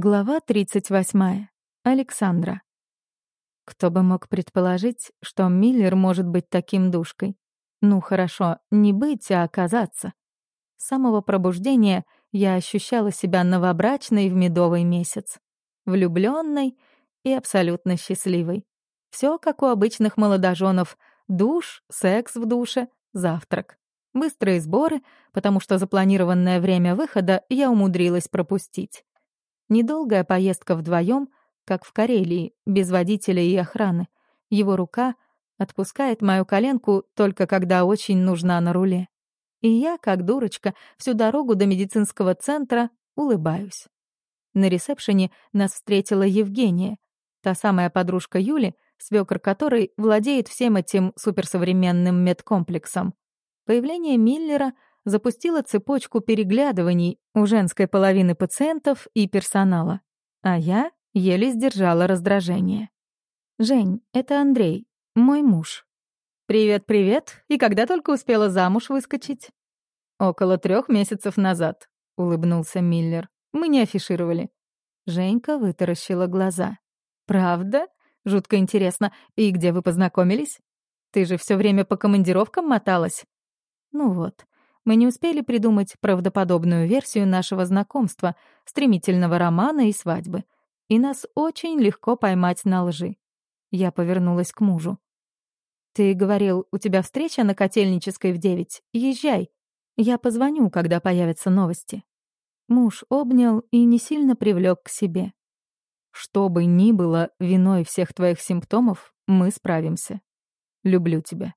Глава 38. Александра. Кто бы мог предположить, что Миллер может быть таким душкой? Ну хорошо, не быть, а оказаться. С самого пробуждения я ощущала себя новобрачной в медовый месяц. влюбленной и абсолютно счастливой. Все как у обычных молодоженов: душ, секс в душе, завтрак. Быстрые сборы, потому что запланированное время выхода я умудрилась пропустить. Недолгая поездка вдвоем, как в Карелии, без водителя и охраны. Его рука отпускает мою коленку только когда очень нужна на руле. И я, как дурочка, всю дорогу до медицинского центра улыбаюсь. На ресепшене нас встретила Евгения, та самая подружка Юли, свёкор которой владеет всем этим суперсовременным медкомплексом. Появление Миллера — запустила цепочку переглядываний у женской половины пациентов и персонала. А я еле сдержала раздражение. «Жень, это Андрей, мой муж». «Привет-привет, и когда только успела замуж выскочить?» «Около трех месяцев назад», — улыбнулся Миллер. «Мы не афишировали». Женька вытаращила глаза. «Правда? Жутко интересно. И где вы познакомились? Ты же все время по командировкам моталась?» «Ну вот, мы не успели придумать правдоподобную версию нашего знакомства, стремительного романа и свадьбы. И нас очень легко поймать на лжи. Я повернулась к мужу. «Ты говорил, у тебя встреча на Котельнической в девять. Езжай. Я позвоню, когда появятся новости». Муж обнял и не сильно привлек к себе. «Что бы ни было виной всех твоих симптомов, мы справимся. Люблю тебя».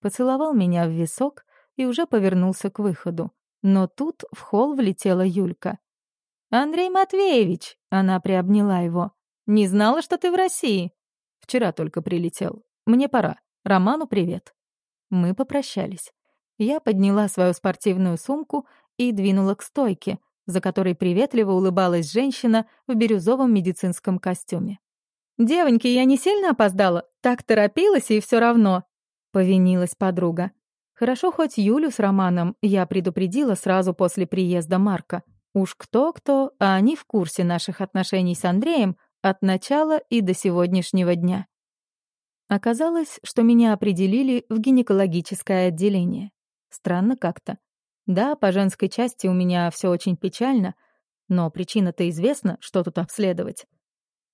Поцеловал меня в висок, и уже повернулся к выходу. Но тут в холл влетела Юлька. «Андрей Матвеевич!» — она приобняла его. «Не знала, что ты в России?» «Вчера только прилетел. Мне пора. Роману привет». Мы попрощались. Я подняла свою спортивную сумку и двинула к стойке, за которой приветливо улыбалась женщина в бирюзовом медицинском костюме. «Девоньки, я не сильно опоздала? Так торопилась и все равно», — повинилась подруга. Хорошо хоть Юлю с Романом я предупредила сразу после приезда Марка. Уж кто-кто, а они в курсе наших отношений с Андреем от начала и до сегодняшнего дня. Оказалось, что меня определили в гинекологическое отделение. Странно как-то. Да, по женской части у меня все очень печально, но причина-то известна, что тут обследовать.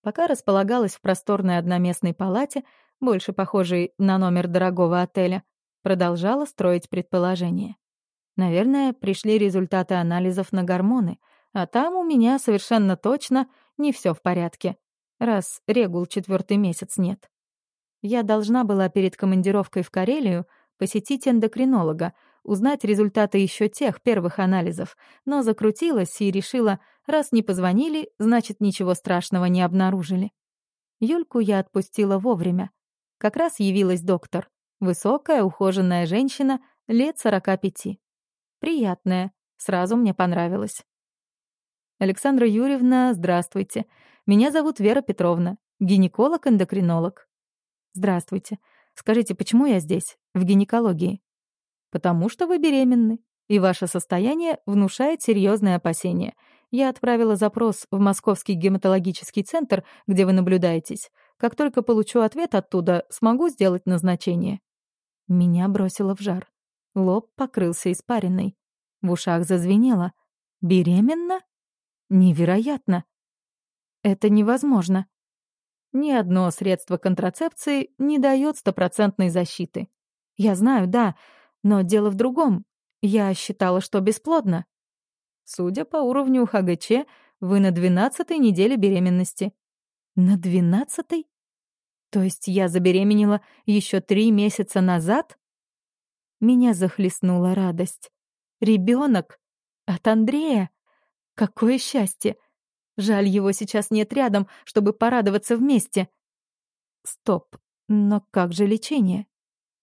Пока располагалась в просторной одноместной палате, больше похожей на номер дорогого отеля, Продолжала строить предположение. Наверное, пришли результаты анализов на гормоны, а там у меня совершенно точно не все в порядке, раз регул четвертый месяц нет. Я должна была перед командировкой в Карелию посетить эндокринолога, узнать результаты еще тех первых анализов, но закрутилась и решила, раз не позвонили, значит, ничего страшного не обнаружили. Юльку я отпустила вовремя. Как раз явилась доктор. Высокая, ухоженная женщина, лет сорока пяти. Приятная, сразу мне понравилось. Александра Юрьевна, здравствуйте. Меня зовут Вера Петровна, гинеколог-эндокринолог. Здравствуйте. Скажите, почему я здесь, в гинекологии? Потому что вы беременны, и ваше состояние внушает серьезные опасения. Я отправила запрос в Московский гематологический центр, где вы наблюдаетесь. Как только получу ответ оттуда, смогу сделать назначение. Меня бросило в жар. Лоб покрылся испариной. В ушах зазвенело. «Беременна? Невероятно! Это невозможно. Ни одно средство контрацепции не дает стопроцентной защиты. Я знаю, да, но дело в другом. Я считала, что бесплодна. Судя по уровню ХГЧ, вы на двенадцатой неделе беременности. На двенадцатой? То есть я забеременела еще три месяца назад? Меня захлестнула радость. Ребенок от Андрея. Какое счастье! Жаль, его сейчас нет рядом, чтобы порадоваться вместе. Стоп, но как же лечение?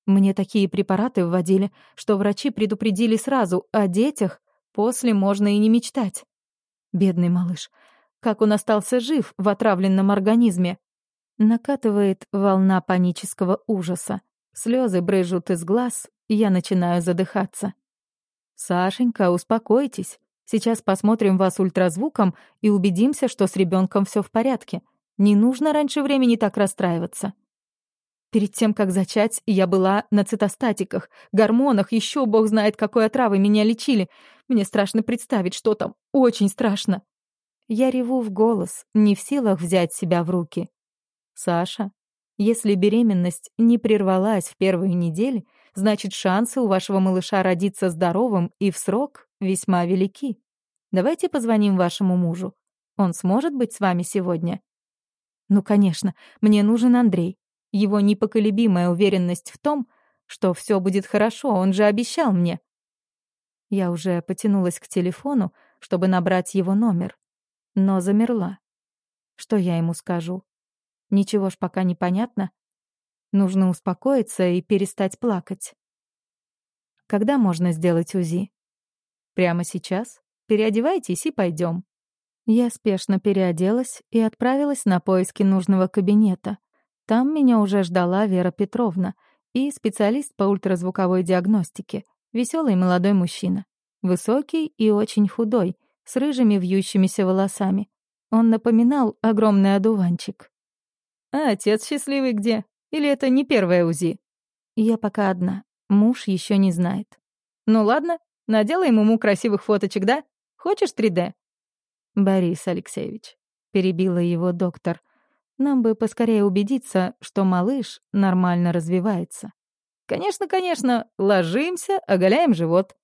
Мне такие препараты вводили, что врачи предупредили сразу, о детях после можно и не мечтать. Бедный малыш. Как он остался жив в отравленном организме? Накатывает волна панического ужаса. Слезы брызжут из глаз, и я начинаю задыхаться. «Сашенька, успокойтесь. Сейчас посмотрим вас ультразвуком и убедимся, что с ребенком все в порядке. Не нужно раньше времени так расстраиваться. Перед тем, как зачать, я была на цитостатиках, гормонах, еще бог знает, какой отравой меня лечили. Мне страшно представить, что там. Очень страшно. Я реву в голос, не в силах взять себя в руки. Саша, если беременность не прервалась в первые недели, значит, шансы у вашего малыша родиться здоровым и в срок весьма велики. Давайте позвоним вашему мужу. Он сможет быть с вами сегодня? Ну, конечно, мне нужен Андрей. Его непоколебимая уверенность в том, что все будет хорошо, он же обещал мне. Я уже потянулась к телефону, чтобы набрать его номер, но замерла. Что я ему скажу? Ничего ж пока не понятно. Нужно успокоиться и перестать плакать. Когда можно сделать УЗИ? Прямо сейчас? Переодевайтесь и пойдем. Я спешно переоделась и отправилась на поиски нужного кабинета. Там меня уже ждала Вера Петровна и специалист по ультразвуковой диагностике, веселый молодой мужчина. Высокий и очень худой, с рыжими вьющимися волосами. Он напоминал огромный одуванчик. «А отец счастливый где? Или это не первая УЗИ?» «Я пока одна. Муж еще не знает». «Ну ладно, наделаем ему красивых фоточек, да? Хочешь 3D?» «Борис Алексеевич», — перебила его доктор, нам бы поскорее убедиться, что малыш нормально развивается. «Конечно, конечно, ложимся, оголяем живот».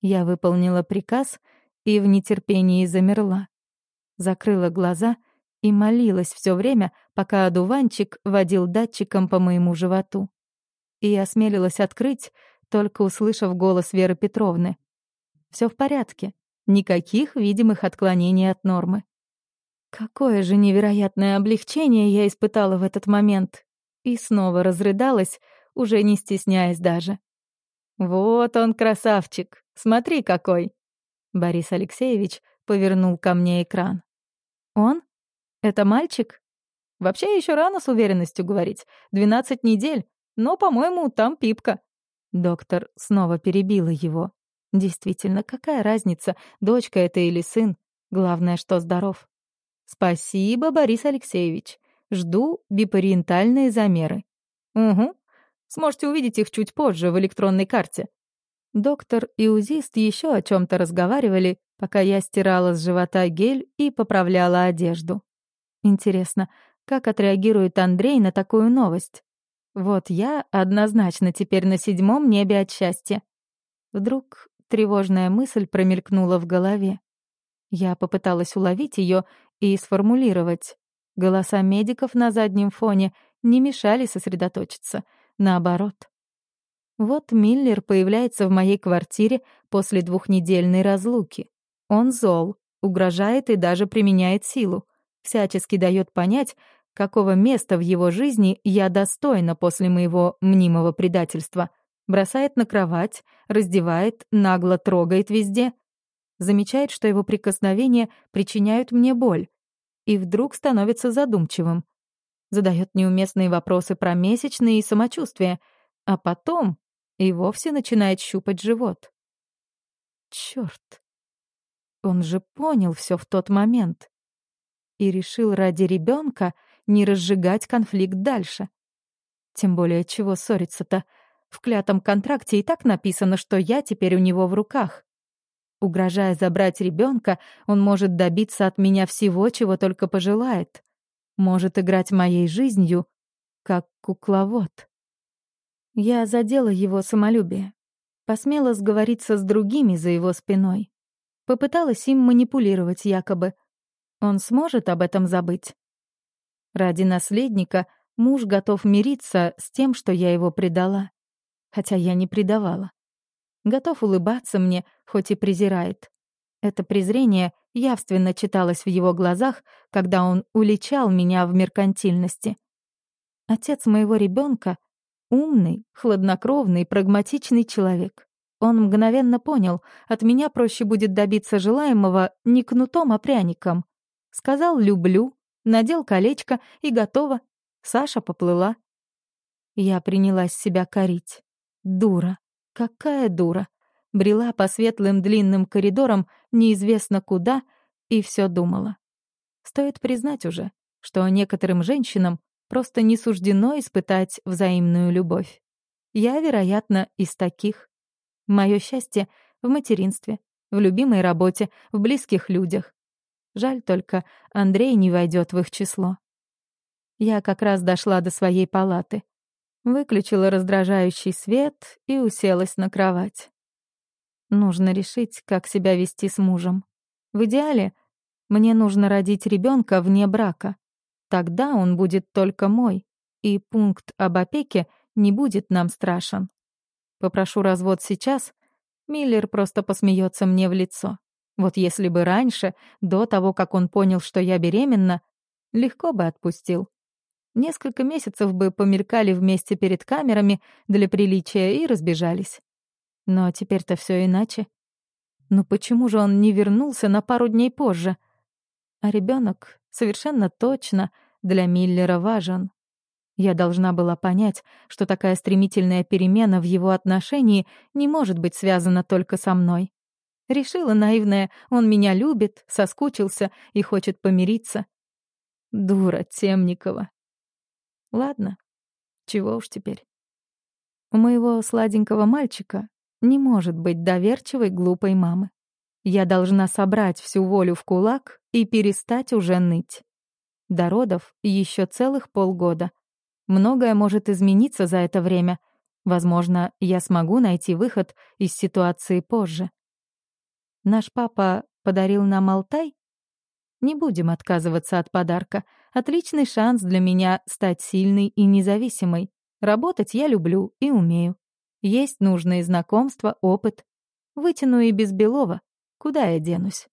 Я выполнила приказ и в нетерпении замерла. Закрыла глаза и молилась все время, пока одуванчик водил датчиком по моему животу. И осмелилась открыть, только услышав голос Веры Петровны. Все в порядке, никаких видимых отклонений от нормы. Какое же невероятное облегчение я испытала в этот момент. И снова разрыдалась, уже не стесняясь даже. «Вот он, красавчик! Смотри какой!» Борис Алексеевич повернул ко мне экран. «Он? Это мальчик?» «Вообще еще рано с уверенностью говорить. Двенадцать недель, но, по-моему, там пипка». Доктор снова перебила его. «Действительно, какая разница, дочка это или сын? Главное, что здоров». «Спасибо, Борис Алексеевич. Жду бипариентальные замеры». «Угу. Сможете увидеть их чуть позже в электронной карте». Доктор и УЗИст еще о чем то разговаривали, пока я стирала с живота гель и поправляла одежду. Интересно, как отреагирует Андрей на такую новость? Вот я однозначно теперь на седьмом небе от счастья. Вдруг тревожная мысль промелькнула в голове. Я попыталась уловить ее и сформулировать. Голоса медиков на заднем фоне не мешали сосредоточиться. Наоборот. Вот Миллер появляется в моей квартире после двухнедельной разлуки. Он зол, угрожает и даже применяет силу. Всячески дает понять, какого места в его жизни я достойна после моего мнимого предательства. Бросает на кровать, раздевает, нагло трогает везде — замечает, что его прикосновения причиняют мне боль, и вдруг становится задумчивым. Задает неуместные вопросы про месячные и самочувствие, а потом и вовсе начинает щупать живот. Чёрт. Он же понял все в тот момент и решил ради ребенка не разжигать конфликт дальше. Тем более, чего ссориться-то? В клятом контракте и так написано, что я теперь у него в руках. Угрожая забрать ребенка, он может добиться от меня всего, чего только пожелает. Может играть моей жизнью, как кукловод. Я задела его самолюбие. Посмела сговориться с другими за его спиной. Попыталась им манипулировать якобы. Он сможет об этом забыть? Ради наследника муж готов мириться с тем, что я его предала. Хотя я не предавала готов улыбаться мне, хоть и презирает. Это презрение явственно читалось в его глазах, когда он уличал меня в меркантильности. Отец моего ребенка — умный, хладнокровный, прагматичный человек. Он мгновенно понял, от меня проще будет добиться желаемого не кнутом, а пряником. Сказал «люблю», надел колечко и готово. Саша поплыла. Я принялась себя корить. Дура. Какая дура. брела по светлым длинным коридорам неизвестно куда и все думала. Стоит признать уже, что некоторым женщинам просто не суждено испытать взаимную любовь. Я, вероятно, из таких. Мое счастье в материнстве, в любимой работе, в близких людях. Жаль только, Андрей не войдет в их число. Я как раз дошла до своей палаты. Выключила раздражающий свет и уселась на кровать. Нужно решить, как себя вести с мужем. В идеале мне нужно родить ребенка вне брака. Тогда он будет только мой, и пункт об опеке не будет нам страшен. Попрошу развод сейчас, Миллер просто посмеется мне в лицо. Вот если бы раньше, до того, как он понял, что я беременна, легко бы отпустил. Несколько месяцев бы помелькали вместе перед камерами для приличия и разбежались. Но теперь-то все иначе. Но почему же он не вернулся на пару дней позже? А ребенок совершенно точно для Миллера важен. Я должна была понять, что такая стремительная перемена в его отношении не может быть связана только со мной. Решила наивная, он меня любит, соскучился и хочет помириться. Дура Темникова. Ладно, чего уж теперь. У моего сладенького мальчика не может быть доверчивой глупой мамы. Я должна собрать всю волю в кулак и перестать уже ныть. До родов еще целых полгода. Многое может измениться за это время. Возможно, я смогу найти выход из ситуации позже. Наш папа подарил нам Алтай? Не будем отказываться от подарка. Отличный шанс для меня стать сильной и независимой. Работать я люблю и умею. Есть нужные знакомства, опыт. Вытяну и без Белова. Куда я денусь?